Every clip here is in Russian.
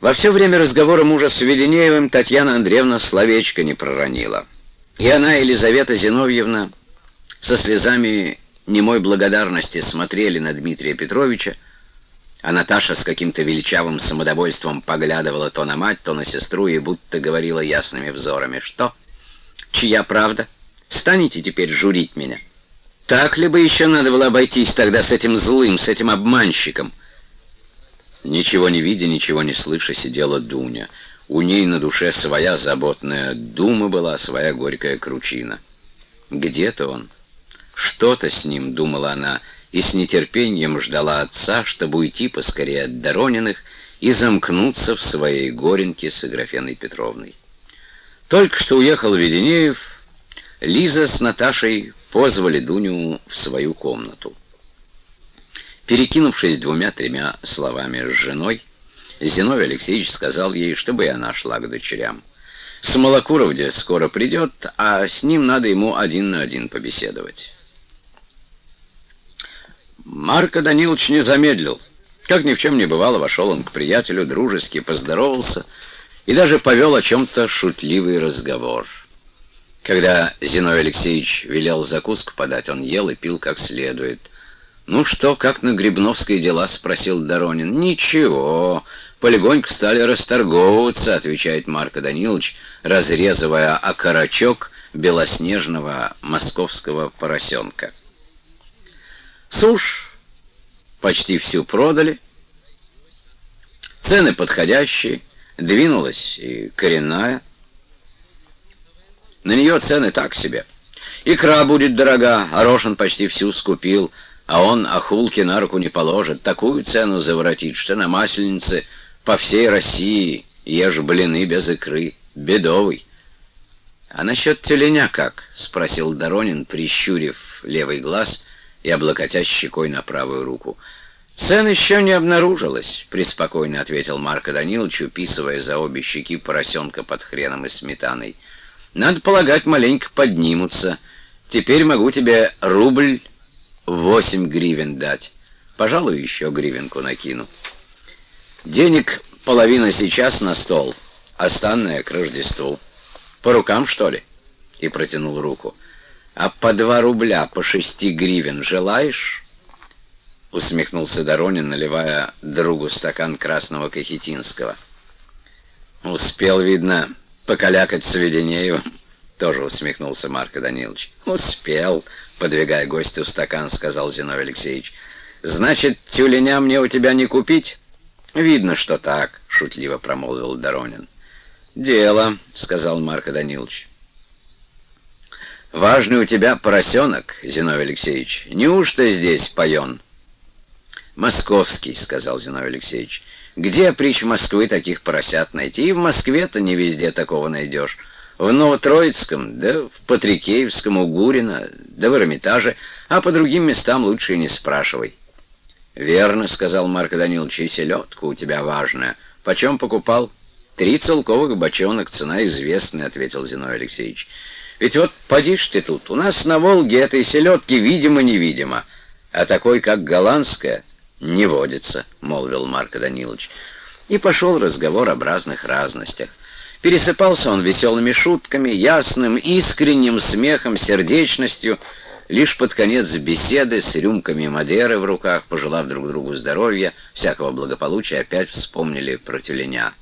Во все время разговора мужа с Веденеевым Татьяна Андреевна словечко не проронила. И она, Елизавета Зиновьевна, со слезами немой благодарности смотрели на Дмитрия Петровича, а Наташа с каким-то величавым самодовольством поглядывала то на мать, то на сестру и будто говорила ясными взорами. «Что? Чья правда? Станете теперь журить меня? Так ли бы еще надо было обойтись тогда с этим злым, с этим обманщиком?» Ничего не видя, ничего не слыша, сидела Дуня. У ней на душе своя заботная дума была, своя горькая кручина. Где-то он. Что-то с ним, думала она, и с нетерпением ждала отца, чтобы уйти поскорее от Дорониных и замкнуться в своей горенке с Аграфеной Петровной. Только что уехал Веденеев, Лиза с Наташей позвали Дуню в свою комнату. Перекинувшись двумя-тремя словами с женой, Зиновий Алексеевич сказал ей, чтобы она шла к дочерям. Смолокуров где скоро придет, а с ним надо ему один на один побеседовать. Марко Данилович не замедлил. Как ни в чем не бывало, вошел он к приятелю, дружески поздоровался и даже повел о чем-то шутливый разговор. Когда Зиновий Алексеевич велел закуску подать, он ел и пил как следует — «Ну что, как на Грибновские дела?» — спросил Доронин. «Ничего, полегоньку стали расторговываться», — отвечает Марко Данилович, разрезывая окорочок белоснежного московского поросенка. Сушь почти всю продали, цены подходящие, двинулась и коренная. На нее цены так себе. Икра будет дорога, а Рошин почти всю скупил — а он охулки на руку не положит, такую цену заворотит, что на масленице по всей России ешь блины без икры, бедовый. «А насчет теленя как?» — спросил Доронин, прищурив левый глаз и облокотя щекой на правую руку. «Цен еще не обнаружилось», — преспокойно ответил Марко Данилович, уписывая за обе щеки поросенка под хреном и сметаной. «Надо полагать, маленько поднимутся. Теперь могу тебе рубль восемь гривен дать. Пожалуй, еще гривенку накину. Денег половина сейчас на стол, останная к Рождеству. По рукам, что ли? И протянул руку. А по два рубля, по шести гривен желаешь? Усмехнулся Доронин, наливая другу стакан красного кахетинского. Успел, видно, покалякать с Веденеевым. Тоже усмехнулся Марко Данилович. «Успел», — подвигая гостю стакан, сказал Зиновий Алексеевич. «Значит, тюленя мне у тебя не купить?» «Видно, что так», — шутливо промолвил Доронин. «Дело», — сказал Марко Данилович. «Важный у тебя поросенок, Зиновий Алексеевич. Неужто здесь поен?» «Московский», — сказал Зиновий Алексеевич. «Где притч Москвы таких поросят найти? И в Москве-то не везде такого найдешь» в Новотроицком, да в Патрикеевском, у Гурина, да в Эрмитаже, а по другим местам лучше и не спрашивай. «Верно», — сказал Марко Данилович, — «и селедка у тебя важная. Почем покупал?» «Три целковых бочонок, цена известная», — ответил Зиной Алексеевич. «Ведь вот поди ты тут, у нас на Волге этой селедки видимо-невидимо, а такой, как голландская, не водится», — молвил Марко Данилович. И пошел разговор об разных разностях. Пересыпался он веселыми шутками, ясным, искренним смехом, сердечностью. Лишь под конец беседы с рюмками Мадеры в руках, пожелав друг другу здоровья, всякого благополучия, опять вспомнили про тюленя.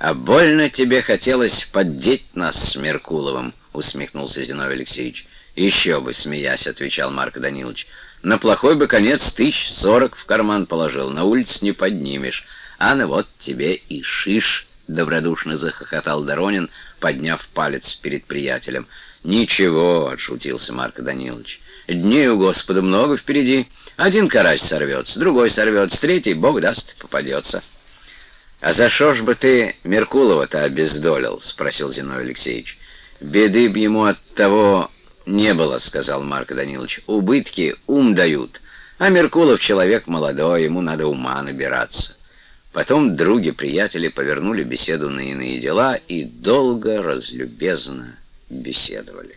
«А больно тебе хотелось поддеть нас с Меркуловым», — усмехнулся Зиновий Алексеевич. «Еще бы», — смеясь, — отвечал Марк Данилович. «На плохой бы конец тысяч сорок в карман положил, на улице не поднимешь, а на вот тебе и шиш». — добродушно захохотал Доронин, подняв палец перед приятелем. «Ничего», — отшутился Марко Данилович. «Дней у Господа много впереди. Один карась сорвется, другой сорвется, третий, Бог даст, попадется». «А за что ж бы ты Меркулова-то обездолил?» — спросил Зиной Алексеевич. «Беды б ему от того не было», — сказал Марко Данилович. «Убытки ум дают, а Меркулов человек молодой, ему надо ума набираться». Потом други-приятели повернули беседу на иные дела и долго, разлюбезно беседовали.